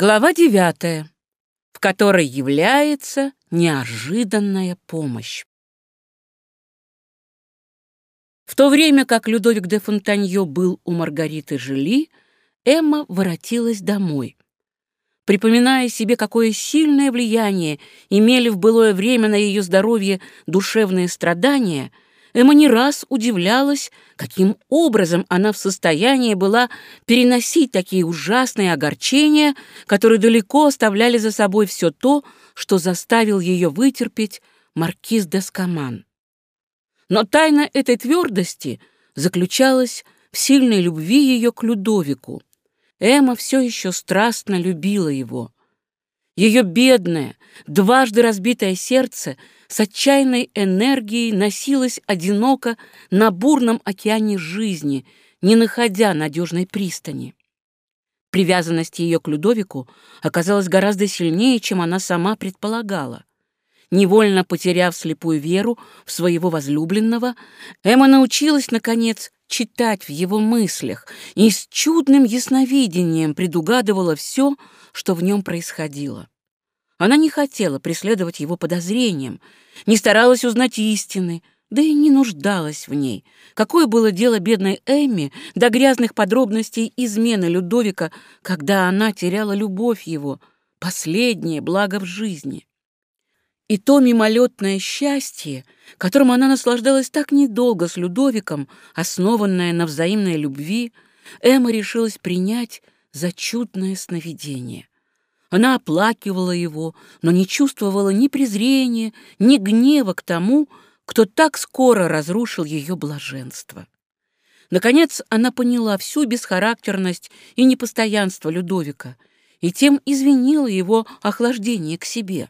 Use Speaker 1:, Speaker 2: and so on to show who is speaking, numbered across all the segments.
Speaker 1: Глава девятая, в которой является неожиданная помощь. В то время как Людовик де Фонтаньо был у Маргариты Жили, Эмма воротилась домой. Припоминая себе, какое сильное влияние имели в былое время на ее здоровье душевные страдания — Эмма не раз удивлялась, каким образом она в состоянии была переносить такие ужасные огорчения, которые далеко оставляли за собой все то, что заставил ее вытерпеть маркиз де Скаман. Но тайна этой твердости заключалась в сильной любви ее к Людовику. Эмма все еще страстно любила его. Ее бедное, дважды разбитое сердце с отчаянной энергией носилось одиноко на бурном океане жизни, не находя надежной пристани. Привязанность ее к Людовику оказалась гораздо сильнее, чем она сама предполагала. Невольно потеряв слепую веру в своего возлюбленного, Эмма научилась, наконец, читать в его мыслях и с чудным ясновидением предугадывала все, что в нем происходило. Она не хотела преследовать его подозрением, не старалась узнать истины, да и не нуждалась в ней. Какое было дело бедной Эмми до грязных подробностей измены Людовика, когда она теряла любовь его, последнее благо в жизни. И то мимолетное счастье, которым она наслаждалась так недолго с Людовиком, основанное на взаимной любви, Эмма решилась принять за чудное сновидение. Она оплакивала его, но не чувствовала ни презрения, ни гнева к тому, кто так скоро разрушил ее блаженство. Наконец она поняла всю бесхарактерность и непостоянство Людовика и тем извинила его охлаждение к себе.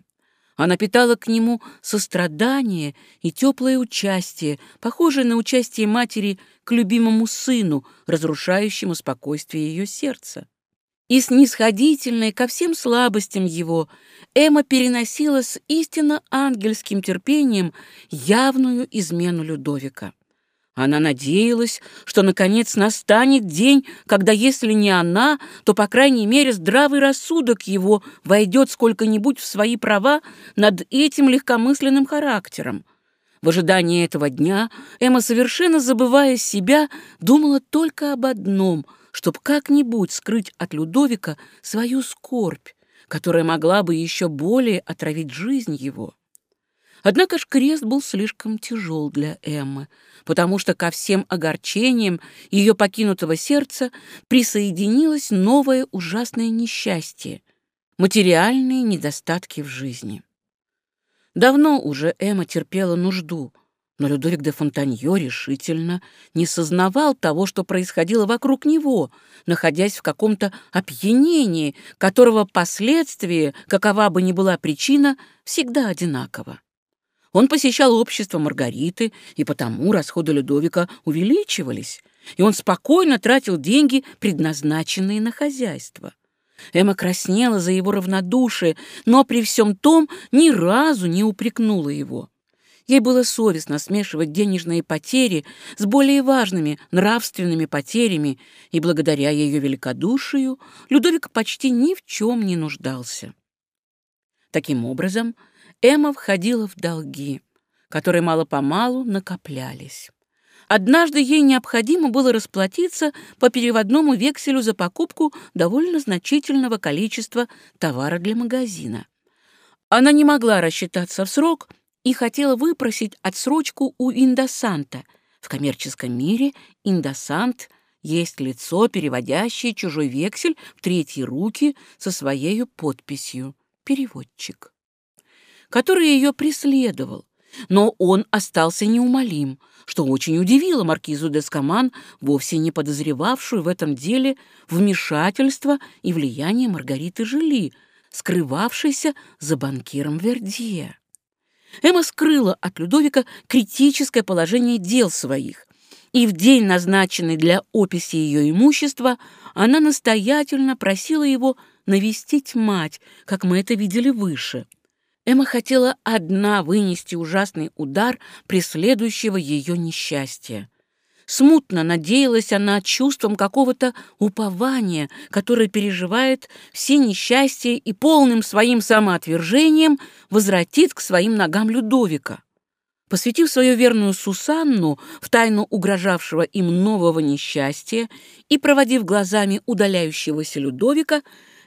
Speaker 1: Она питала к нему сострадание и теплое участие, похожее на участие матери к любимому сыну, разрушающему спокойствие ее сердца и снисходительной ко всем слабостям его, Эмма переносила с истинно ангельским терпением явную измену Людовика. Она надеялась, что, наконец, настанет день, когда, если не она, то, по крайней мере, здравый рассудок его войдет сколько-нибудь в свои права над этим легкомысленным характером. В ожидании этого дня Эмма, совершенно забывая себя, думала только об одном — чтобы как-нибудь скрыть от Людовика свою скорбь, которая могла бы еще более отравить жизнь его. Однако ж крест был слишком тяжел для Эммы, потому что ко всем огорчениям ее покинутого сердца присоединилось новое ужасное несчастье — материальные недостатки в жизни. Давно уже Эмма терпела нужду — но Людовик де Фонтаньо решительно не сознавал того, что происходило вокруг него, находясь в каком-то опьянении, которого последствия, какова бы ни была причина, всегда одинаково. Он посещал общество Маргариты, и потому расходы Людовика увеличивались, и он спокойно тратил деньги, предназначенные на хозяйство. Эмма краснела за его равнодушие, но при всем том ни разу не упрекнула его. Ей было совестно смешивать денежные потери с более важными нравственными потерями, и благодаря ее великодушию Людовик почти ни в чем не нуждался. Таким образом, Эмма входила в долги, которые мало-помалу накоплялись. Однажды ей необходимо было расплатиться по переводному векселю за покупку довольно значительного количества товара для магазина. Она не могла рассчитаться в срок и хотела выпросить отсрочку у индосанта. В коммерческом мире индосант есть лицо, переводящее чужой вексель в третьи руки со своей подписью «переводчик», который ее преследовал. Но он остался неумолим, что очень удивило маркизу Дескоман, вовсе не подозревавшую в этом деле вмешательство и влияние Маргариты Жили, скрывавшейся за банкиром Вердье. Эмма скрыла от Людовика критическое положение дел своих, и в день, назначенный для описи ее имущества, она настоятельно просила его навестить мать, как мы это видели выше. Эмма хотела одна вынести ужасный удар преследующего ее несчастья. Смутно надеялась она чувством какого-то упования, которое переживает все несчастья и полным своим самоотвержением возвратит к своим ногам Людовика. Посвятив свою верную Сусанну в тайну угрожавшего им нового несчастья и проводив глазами удаляющегося Людовика,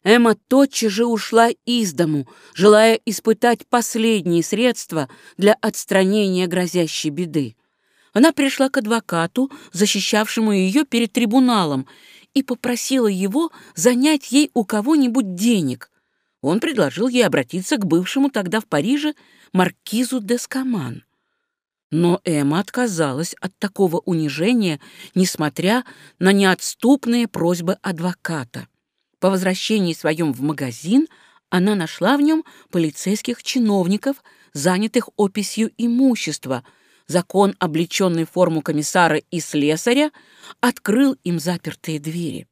Speaker 1: Эмма тотчас же ушла из дому, желая испытать последние средства для отстранения грозящей беды. Она пришла к адвокату, защищавшему ее перед трибуналом, и попросила его занять ей у кого-нибудь денег. Он предложил ей обратиться к бывшему тогда в Париже маркизу Дескаман. Но Эмма отказалась от такого унижения, несмотря на неотступные просьбы адвоката. По возвращении своем в магазин она нашла в нем полицейских чиновников, занятых описью имущества. Закон, облеченный форму комиссара и слесаря, открыл им запертые двери.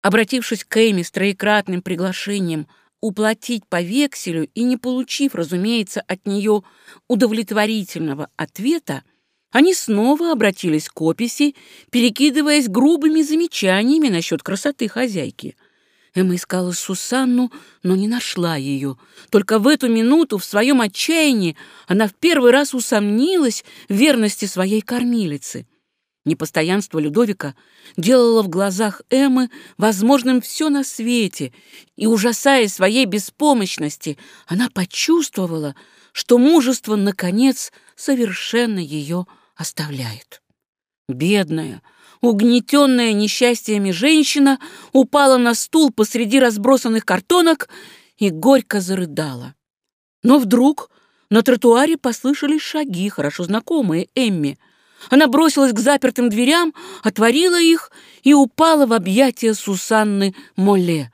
Speaker 1: Обратившись к Эми с троекратным приглашением уплатить по векселю и не получив, разумеется, от нее удовлетворительного ответа, они снова обратились к описи, перекидываясь грубыми замечаниями насчет красоты хозяйки. Эмма искала Сусанну, но не нашла ее. Только в эту минуту, в своем отчаянии, она в первый раз усомнилась в верности своей кормилицы. Непостоянство Людовика делало в глазах Эммы возможным все на свете, и, ужасаясь своей беспомощности, она почувствовала, что мужество, наконец, совершенно ее оставляет. Бедная, угнетенная несчастьями женщина упала на стул посреди разбросанных картонок и горько зарыдала. Но вдруг на тротуаре послышались шаги, хорошо знакомые Эмме. Она бросилась к запертым дверям, отворила их и упала в объятия Сусанны Моле.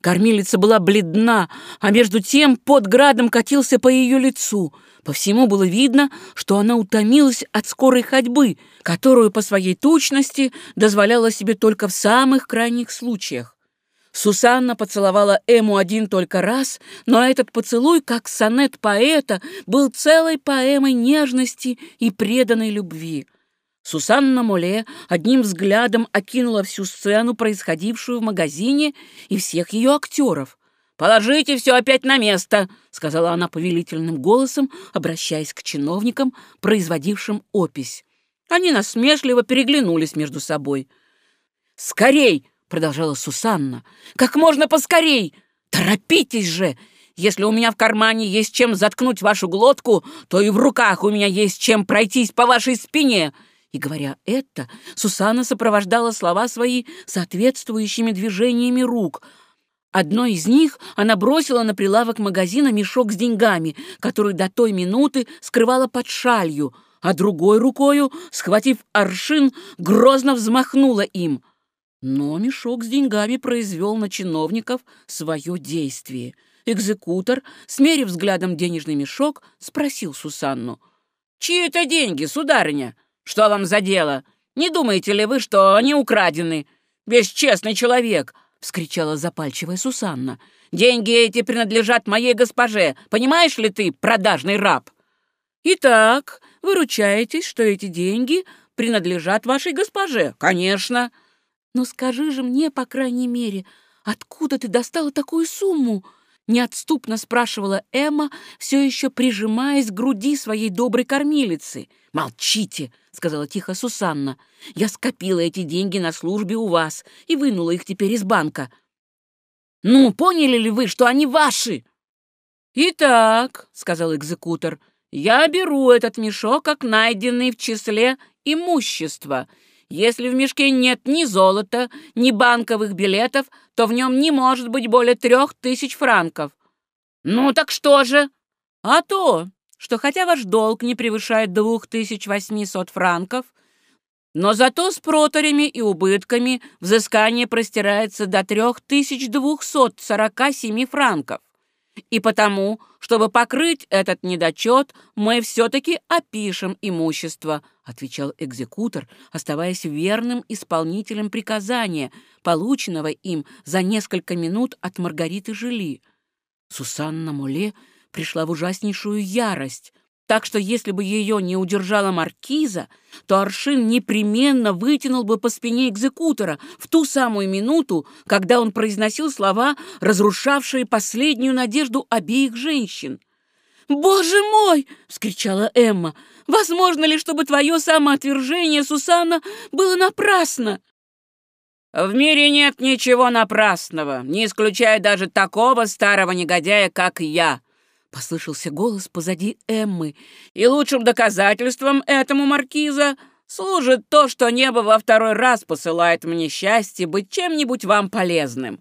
Speaker 1: Кормилица была бледна, а между тем под градом катился по ее лицу. По всему было видно, что она утомилась от скорой ходьбы, которую по своей тучности дозволяла себе только в самых крайних случаях. Сусанна поцеловала Эму один только раз, но этот поцелуй, как сонет поэта, был целой поэмой нежности и преданной любви. Сусанна Моле одним взглядом окинула всю сцену, происходившую в магазине, и всех ее актеров. «Положите все опять на место», — сказала она повелительным голосом, обращаясь к чиновникам, производившим опись. Они насмешливо переглянулись между собой. «Скорей!» — продолжала Сусанна. «Как можно поскорей! Торопитесь же! Если у меня в кармане есть чем заткнуть вашу глотку, то и в руках у меня есть чем пройтись по вашей спине!» И, говоря это, Сусанна сопровождала слова свои соответствующими движениями рук. Одной из них она бросила на прилавок магазина мешок с деньгами, который до той минуты скрывала под шалью, а другой рукою, схватив аршин, грозно взмахнула им. Но мешок с деньгами произвел на чиновников свое действие. Экзекутор, смерив взглядом денежный мешок, спросил Сусанну. «Чьи это деньги, сударыня?» Что вам за дело? Не думаете ли вы, что они украдены? Бесчестный человек!» — вскричала запальчивая Сусанна. «Деньги эти принадлежат моей госпоже. Понимаешь ли ты, продажный раб?» «Итак, вы ручаетесь, что эти деньги принадлежат вашей госпоже?» «Конечно!» «Но скажи же мне, по крайней мере, откуда ты достала такую сумму?» Неотступно спрашивала Эмма, все еще прижимаясь к груди своей доброй кормилицы. «Молчите!» — сказала тихо Сусанна. «Я скопила эти деньги на службе у вас и вынула их теперь из банка. Ну, поняли ли вы, что они ваши?» «Итак», — сказал экзекутор, — «я беру этот мешок как найденный в числе имущества если в мешке нет ни золота, ни банковых билетов, то в нем не может быть более трех тысяч франков. Ну так что же? А то, что хотя ваш долг не превышает двух тысяч восьмисот франков, но зато с проторями и убытками взыскание простирается до трех тысяч двухсот сорока семи франков. И потому, чтобы покрыть этот недочет, мы все-таки опишем имущество, отвечал экзекутор, оставаясь верным исполнителем приказания, полученного им за несколько минут от Маргариты Жили. Сусанна Моле пришла в ужаснейшую ярость. так что если бы ее не удержала маркиза, то Аршин непременно вытянул бы по спине экзекутора в ту самую минуту, когда он произносил слова, разрушавшие последнюю надежду обеих женщин. «Боже мой!» — вскричала Эмма. «Возможно ли, чтобы твое самоотвержение, Сусанна, было напрасно?»
Speaker 2: «В мире нет ничего напрасного, не исключая даже такого старого негодяя, как я», — послышался голос позади Эммы. «И лучшим доказательством этому маркиза служит то, что небо во второй раз посылает мне счастье быть чем-нибудь вам полезным».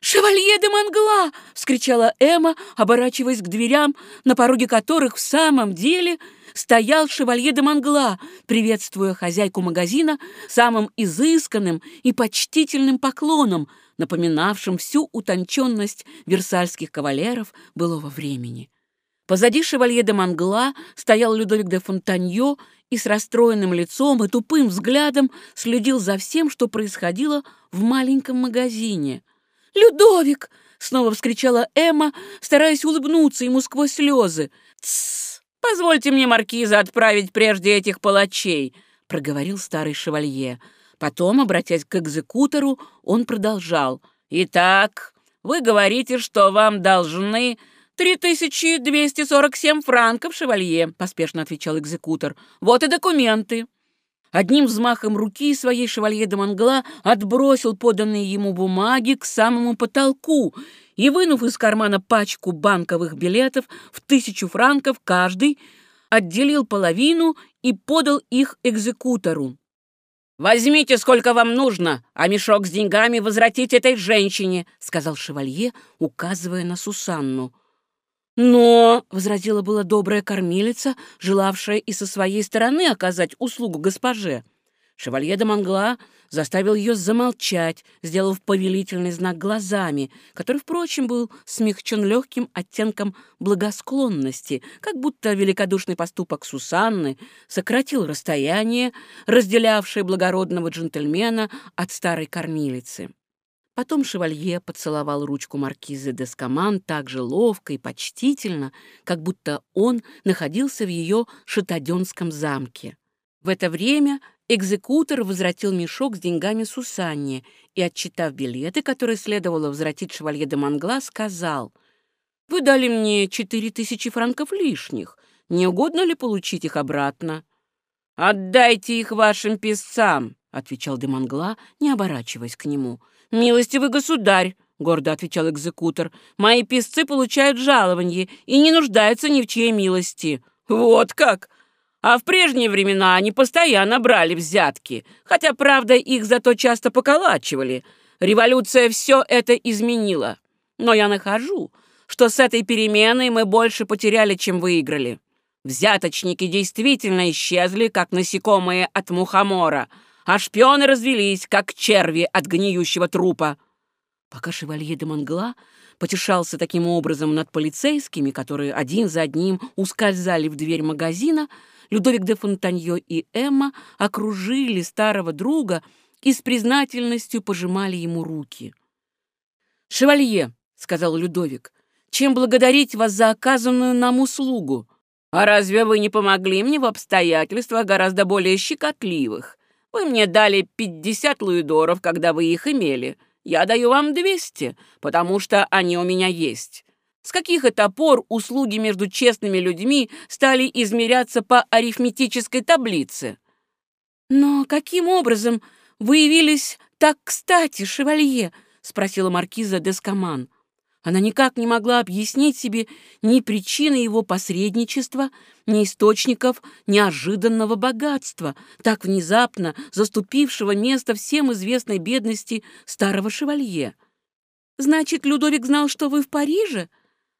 Speaker 1: «Шевалье де Монгла!» — вскричала Эмма, оборачиваясь к дверям, на пороге которых в самом деле стоял шевалье де Монгла, приветствуя хозяйку магазина самым изысканным и почтительным поклоном, напоминавшим всю утонченность версальских кавалеров былого времени. Позади шевалье де Монгла стоял Людовик де Фонтаньо и с расстроенным лицом и тупым взглядом следил за всем, что происходило в маленьком магазине — «Людовик!» — снова вскричала Эмма, стараясь улыбнуться ему сквозь слезы.
Speaker 2: «Тссс! Позвольте мне, маркиза, отправить прежде этих палачей!» — проговорил старый шевалье. Потом, обратясь к экзекутору, он продолжал. «Итак, вы говорите, что вам должны...» «Три тысячи двести сорок семь франков, шевалье», — поспешно отвечал экзекутор. «Вот и документы». Одним взмахом руки своей шевалье де Монгла отбросил поданные ему бумаги к самому потолку и, вынув из кармана пачку банковых билетов в тысячу франков каждый, отделил половину и подал их экзекутору. «Возьмите, сколько вам нужно, а мешок с деньгами возвратите этой женщине», — сказал шевалье, указывая на Сусанну. «Но», — возразила была добрая кормилица, желавшая и со своей стороны оказать услугу госпоже. Шевалье де Монгла заставил ее замолчать, сделав повелительный знак глазами, который, впрочем, был смягчен легким оттенком благосклонности, как будто великодушный поступок Сусанны сократил расстояние, разделявшее благородного джентльмена от старой кормилицы. Потом шевалье поцеловал ручку маркизы Дескоман так же ловко и почтительно, как будто он находился в ее шатаденском замке. В это время экзекутор возвратил мешок с деньгами Сусанне и, отчитав билеты, которые следовало возвратить шевалье де Мангла, сказал, «Вы дали мне четыре тысячи франков лишних. Не угодно ли получить их обратно?» «Отдайте их вашим писцам», — отвечал де Мангла, не оборачиваясь к нему. «Милостивый государь», — гордо отвечал экзекутор, «мои писцы получают жалование и не нуждаются ни в чьей милости». «Вот как! А в прежние времена они постоянно брали взятки, хотя, правда, их зато часто поколачивали. Революция все это изменила. Но я нахожу, что с этой переменой мы больше потеряли, чем выиграли. Взяточники действительно исчезли, как насекомые от мухомора — а шпионы развелись, как черви от гниющего трупа. Пока шевалье де Монгла потешался таким образом над полицейскими, которые один за одним ускользали в дверь магазина, Людовик де Фонтаньо и Эмма окружили старого друга и с признательностью пожимали ему руки. «Шевалье», — сказал Людовик, — «чем благодарить вас за оказанную нам услугу? А разве вы не помогли мне в обстоятельствах гораздо более щекотливых?» Вы мне дали пятьдесят луидоров, когда вы их имели. Я даю вам двести, потому что они у меня есть. С каких это пор услуги между честными людьми стали измеряться по арифметической таблице? Но каким образом вы явились так кстати, шевалье? спросила маркиза Дескоман. Она никак не могла объяснить себе ни причины его посредничества, ни источников неожиданного богатства, так внезапно заступившего место всем известной бедности старого шевалье. «Значит, Людовик знал, что вы в Париже?»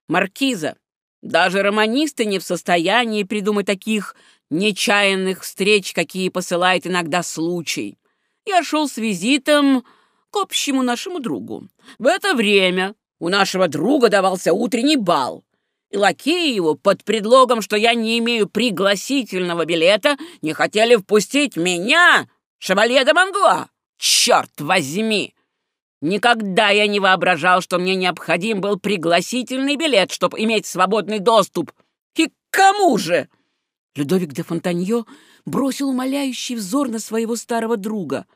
Speaker 2: «Маркиза, даже романисты не в состоянии придумать таких нечаянных встреч, какие посылает иногда случай. Я шел с визитом к общему нашему другу. В это время у нашего друга давался утренний бал, и лакеи его под предлогом, что я не имею пригласительного билета, не хотели впустить меня, шевалье де Монгла. Черт возьми! Никогда я не воображал, что мне необходим был пригласительный билет, чтобы иметь свободный доступ. И кому же?» Людовик де Фонтаньо бросил умоляющий взор на своего старого друга.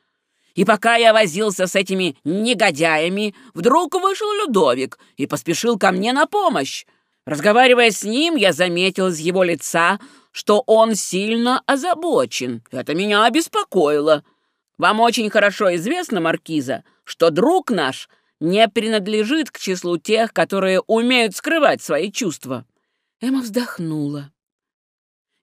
Speaker 2: И пока я возился с этими негодяями, вдруг вышел Людовик и поспешил ко мне на помощь. Разговаривая с ним, я заметил из его лица, что он сильно озабочен. Это меня обеспокоило. Вам очень хорошо известно, Маркиза, что друг наш не принадлежит к числу тех, которые умеют скрывать свои чувства.
Speaker 1: Эмма вздохнула.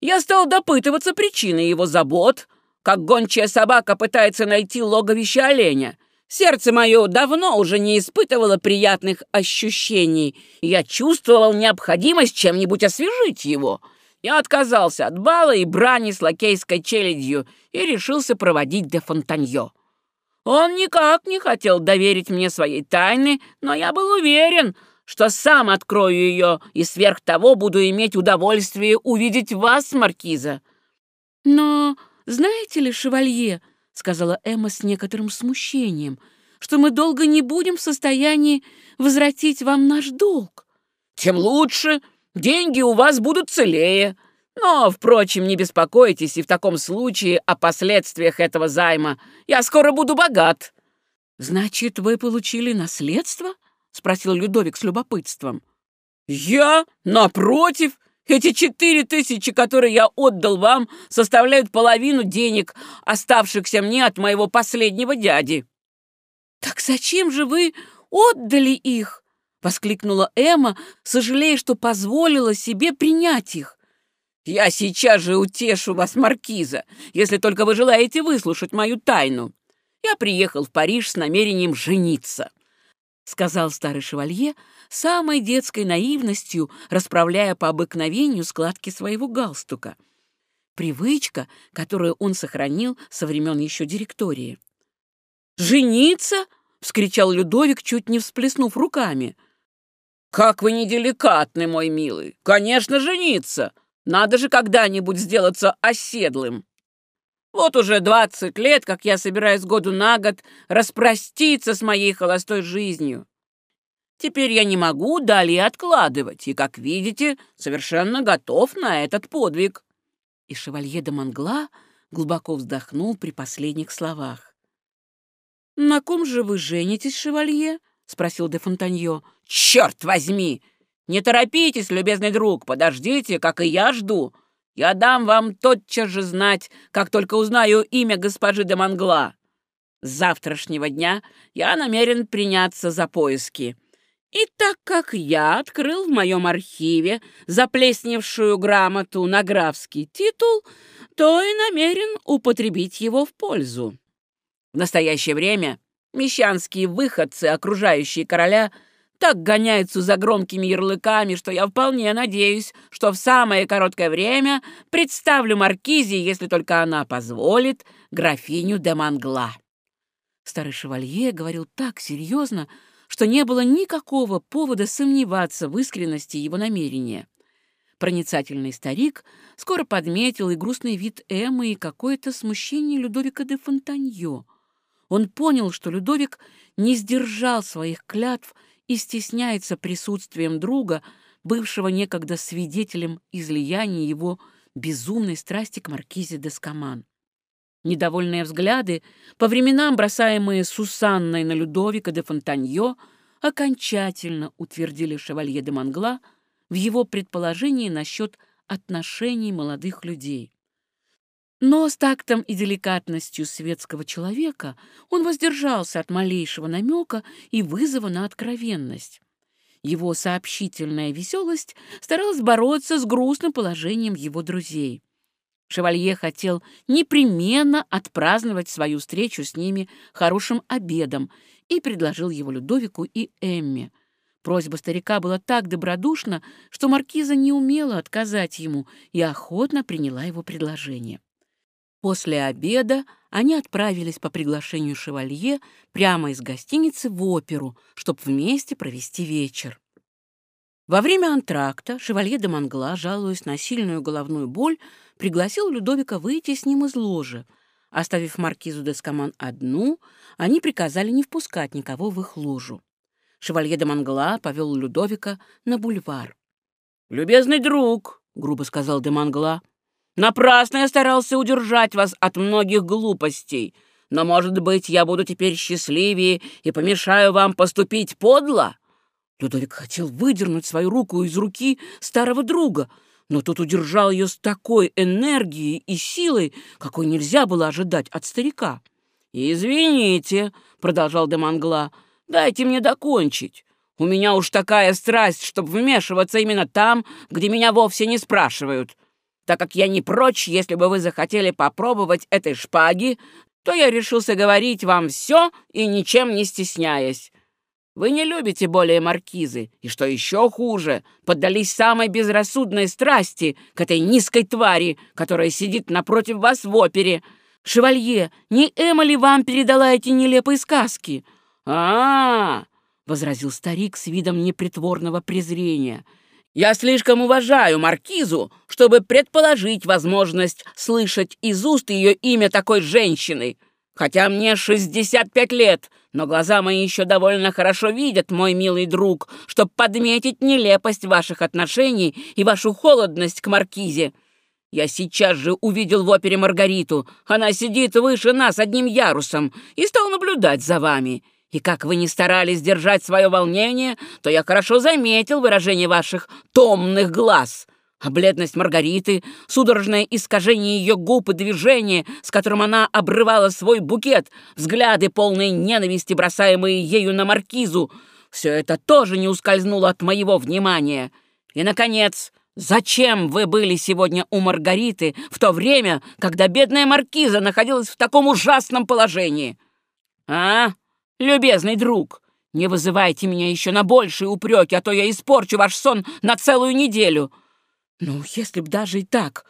Speaker 2: Я стал допытываться причины его забот, как гончая собака пытается найти логовище оленя. Сердце мое давно уже не испытывало приятных ощущений, я чувствовал необходимость чем-нибудь освежить его. Я отказался от бала и брани с лакейской челядью и решился проводить де Фонтаньо. Он никак не хотел доверить мне своей тайны, но я был уверен, что сам открою ее и сверх того буду иметь удовольствие увидеть вас, Маркиза.
Speaker 1: Но знаете ли, шевалье, — сказала Эмма с некоторым смущением, — что мы долго не будем в состоянии возвратить вам наш долг.
Speaker 2: Тем лучше, деньги у вас будут целее. Но, впрочем, не беспокойтесь и в таком случае о последствиях этого займа. Я скоро буду богат.
Speaker 1: Значит, вы получили наследство? — спросил Людовик с любопытством.
Speaker 2: «Я? Напротив! Эти четыре тысячи, которые я отдал вам, составляют половину денег, оставшихся мне от моего последнего дяди».
Speaker 1: «Так зачем же вы отдали их?» — воскликнула Эмма, сожалея, что позволила себе принять их.
Speaker 2: «Я сейчас же утешу вас, Маркиза, если только вы желаете выслушать мою тайну. Я приехал в Париж с намерением жениться.
Speaker 1: — сказал старый шевалье, самой детской наивностью расправляя по обыкновению складки своего галстука. Привычка, которую он сохранил со времен еще директории.
Speaker 2: «Жениться?» — вскричал Людовик, чуть не всплеснув руками. «Как вы неделикатны, мой милый! Конечно, жениться! Надо же когда-нибудь сделаться оседлым!» Вот уже двадцать лет, как я собираюсь году на год распроститься с моей холостой жизнью. Теперь я не могу далее откладывать, и, как видите, совершенно готов на этот подвиг».
Speaker 1: И шевалье де Мангла глубоко вздохнул при последних словах. «На ком же вы женитесь, шевалье?» — спросил де Фонтаньо.
Speaker 2: «Черт возьми! Не торопитесь, любезный друг, подождите, как и я жду. Я дам вам тотчас же знать, как только узнаю имя госпожи де Мангла. С завтрашнего дня я намерен приняться за поиски. И так как я открыл в моем архиве заплесневшую грамоту на графский титул, то и намерен употребить его в пользу. В настоящее время мещанские выходцы, окружающие короля, так гоняются за громкими ярлыками, что я вполне надеюсь, что в самое короткое время представлю маркизе, если только она позволит, графиню де Мангла».
Speaker 1: Старый шевалье говорил так серьезно, что не было никакого повода сомневаться в искренности его намерения. Проницательный старик скоро подметил и грустный вид Эммы, и какое-то смущение Людовика де Фонтаньо. Он понял, что Людовик не сдержал своих клятв и стесняется присутствием друга, бывшего некогда свидетелем излияния его безумной страсти к маркизе де Скаман. Недовольные взгляды, по временам бросаемые Сусанной на Людовика де Фонтаньо, окончательно утвердили шевалье де Мангла в его предположении насчет отношений молодых людей. Но с тактом и деликатностью светского человека он воздержался от малейшего намека и вызова на откровенность. Его сообщительная веселость старалась бороться с грустным положением его друзей. Шевалье хотел непременно отпраздновать свою встречу с ними хорошим обедом и предложил его Людовику и Эмме. Просьба старика была так добродушна, что маркиза не умела отказать ему и охотно приняла его предложение. После обеда они отправились по приглашению шевалье прямо из гостиницы в оперу, чтобы вместе провести вечер. Во время антракта шевалье де Мангла, жалуясь на сильную головную боль, пригласил Людовика выйти с ним из ложи. Оставив маркизу де Скаман одну, они приказали не впускать никого в их ложу. Шевалье де Мангла повел Людовика на бульвар.
Speaker 2: «Любезный друг, — грубо сказал Демангла. «Напрасно я старался удержать вас от многих глупостей, но, может быть, я буду теперь счастливее и помешаю вам поступить подло?» Людовик хотел выдернуть свою руку из руки старого друга, но тот удержал ее с такой энергией и силой, какой нельзя было ожидать от старика. «Извините», — продолжал Демангла, — «дайте мне докончить. У меня уж такая страсть, чтобы вмешиваться именно там, где меня вовсе не спрашивают. Так как я не прочь, если бы вы захотели попробовать этой шпаги, то я решился говорить вам все и ничем не стесняясь. Вы не любите более маркизы, и, что еще хуже, поддались самой безрассудной страсти к этой низкой твари, которая сидит напротив вас в опере. Шевалье, не Эмма ли вам передала эти нелепые сказки? -а возразил старик с видом непритворного презрения. «Я слишком уважаю маркизу, чтобы предположить возможность слышать из уст ее имя такой женщины. Хотя мне 65 лет, но глаза мои еще довольно хорошо видят, мой милый друг, чтобы подметить нелепость ваших отношений и вашу холодность к Маркизе. Я сейчас же увидел в опере Маргариту. Она сидит выше нас одним ярусом и стал наблюдать за вами. И как вы не старались держать свое волнение, то я хорошо заметил выражение ваших томных глаз». А бледность Маргариты, судорожное искажение ее губ и движение, с которым она обрывала свой букет, взгляды, полные ненависти, бросаемые ею на маркизу, все это тоже не ускользнуло от моего внимания. И, наконец, зачем вы были сегодня у Маргариты в то время, когда бедная маркиза находилась в таком ужасном положении? А, любезный друг, не вызывайте меня еще на большие упреки, а то я испорчу ваш сон на целую неделю». Ну, если б даже и так,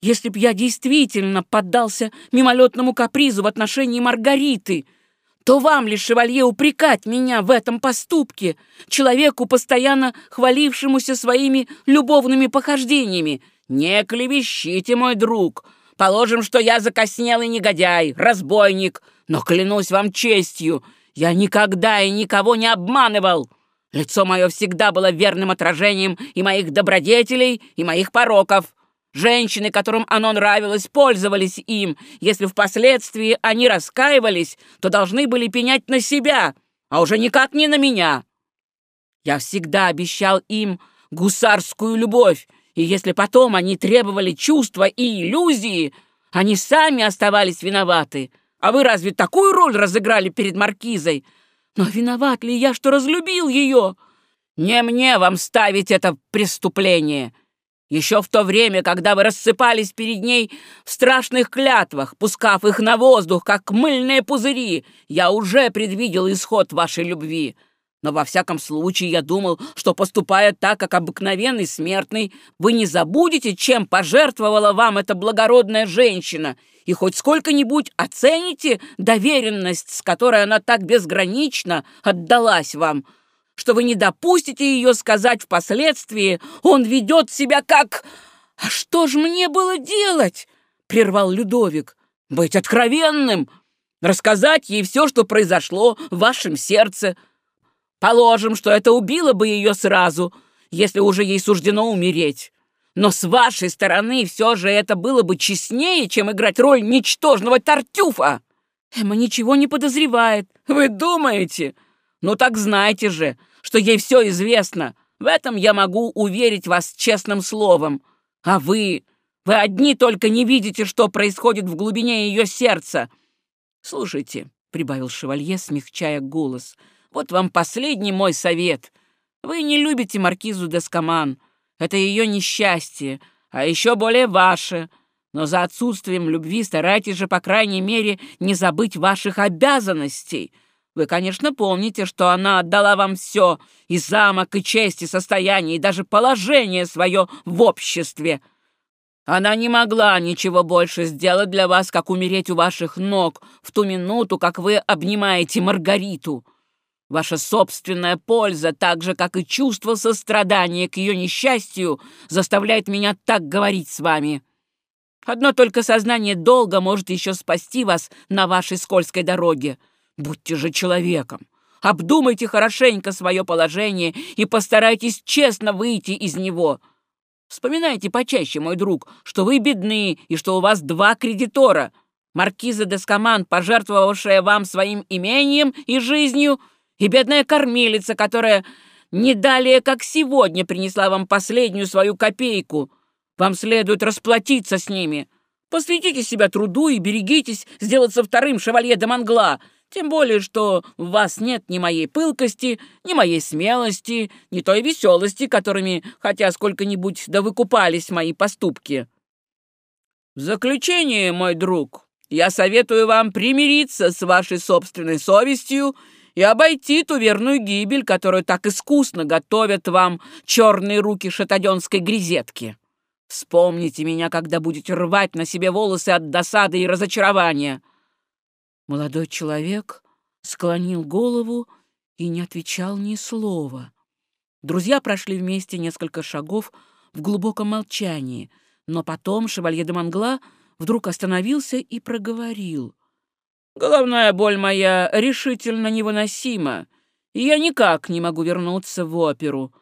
Speaker 2: если б я действительно поддался мимолетному капризу в отношении Маргариты, то вам ли, шевалье, упрекать меня в этом поступке, человеку, постоянно хвалившемуся своими любовными похождениями? Не клевещите, мой друг. Положим, что я закоснелый негодяй, разбойник, но клянусь вам честью, я никогда и никого не обманывал. Лицо мое всегда было верным отражением и моих добродетелей, и моих пороков. Женщины, которым оно нравилось, пользовались им. Если впоследствии они раскаивались, то должны были пенять на себя, а уже никак не на меня. Я всегда обещал им гусарскую любовь, и если потом они требовали чувства и иллюзии, они сами оставались виноваты. А вы разве такую роль разыграли перед маркизой, но виноват ли я, что разлюбил ее? Не мне вам ставить это преступление. Еще в то время, когда вы рассыпались перед ней в страшных клятвах, пускав их на воздух, как мыльные пузыри, я уже предвидел исход вашей любви. Но во всяком случае я думал, что, поступая так, как обыкновенный смертный, вы не забудете, чем пожертвовала вам эта благородная женщина, и хоть сколько-нибудь оцените доверенность, с которой она так безгранично отдалась вам, что вы не допустите ее сказать впоследствии, он ведет себя как... «А что ж мне было делать?» — прервал Людовик. «Быть откровенным, рассказать ей все, что произошло в вашем сердце. Положим, что это убило бы ее сразу, если уже ей суждено умереть. Но с вашей стороны все же это было бы честнее, чем играть роль ничтожного тартюфа. Эмма ничего не подозревает. Вы думаете? Ну так знайте же, что ей все известно. В этом я могу уверить вас честным словом. А вы... Вы одни только не видите, что происходит в глубине ее сердца. Слушайте, — прибавил шевалье, смягчая голос, — вот вам последний мой совет. Вы не любите маркизу Дескоман. Это ее несчастье, а еще более ваше. Но за отсутствием любви старайтесь же, по крайней мере, не забыть ваших обязанностей. Вы, конечно, помните, что она отдала вам все, и замок, и честь, и состояние, и даже положение свое в обществе. Она не могла ничего больше сделать для вас, как умереть у ваших ног в ту минуту, как вы обнимаете Маргариту. Ваша собственная польза, так же, как и чувство сострадания к ее несчастью, заставляет меня так говорить с вами. Одно только сознание долга может еще спасти вас на вашей скользкой дороге. Будьте же человеком. Обдумайте хорошенько свое положение и постарайтесь честно выйти из него. Вспоминайте почаще, мой друг, что вы бедны и что у вас два кредитора. Маркиза Дескоман, пожертвовавшая вам своим имением и жизнью, и бедная кормилица, которая не далее, как сегодня, принесла вам последнюю свою копейку. Вам следует расплатиться с ними. Посвятите себя труду и берегитесь сделаться вторым шевалье де Мангла, тем более, что в вас нет ни моей пылкости, ни моей смелости, ни той веселости, которыми, хотя сколько-нибудь да выкупались мои поступки. В заключение, мой друг, я советую вам примириться с вашей собственной совестью и обойти ту верную гибель, которую так искусно готовят вам черные руки шатаденской грезетки. Вспомните меня, когда будете рвать на себе волосы от досады и разочарования.
Speaker 1: Молодой человек склонил голову и не отвечал ни слова. Друзья прошли вместе несколько шагов в глубоком молчании, но потом шевалье де Мангла вдруг остановился и проговорил.
Speaker 2: «Головная боль моя решительно невыносима, и я никак не могу вернуться в оперу.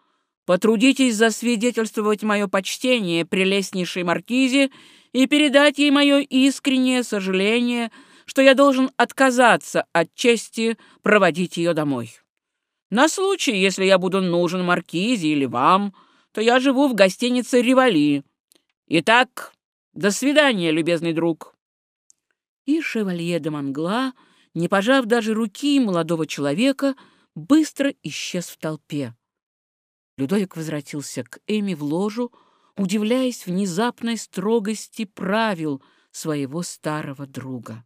Speaker 2: Потрудитесь засвидетельствовать мое почтение прелестнейшей маркизе и передать ей мое искреннее сожаление, что я должен отказаться от чести проводить ее домой. На случай, если я буду нужен маркизе или вам, то я живу в гостинице «Ривали». Итак, до свидания, любезный друг.
Speaker 1: И шевалье де Мангла, не пожав даже руки молодого человека, быстро исчез в толпе. Людовик возвратился к Эми в ложу, удивляясь внезапной строгости правил своего старого друга.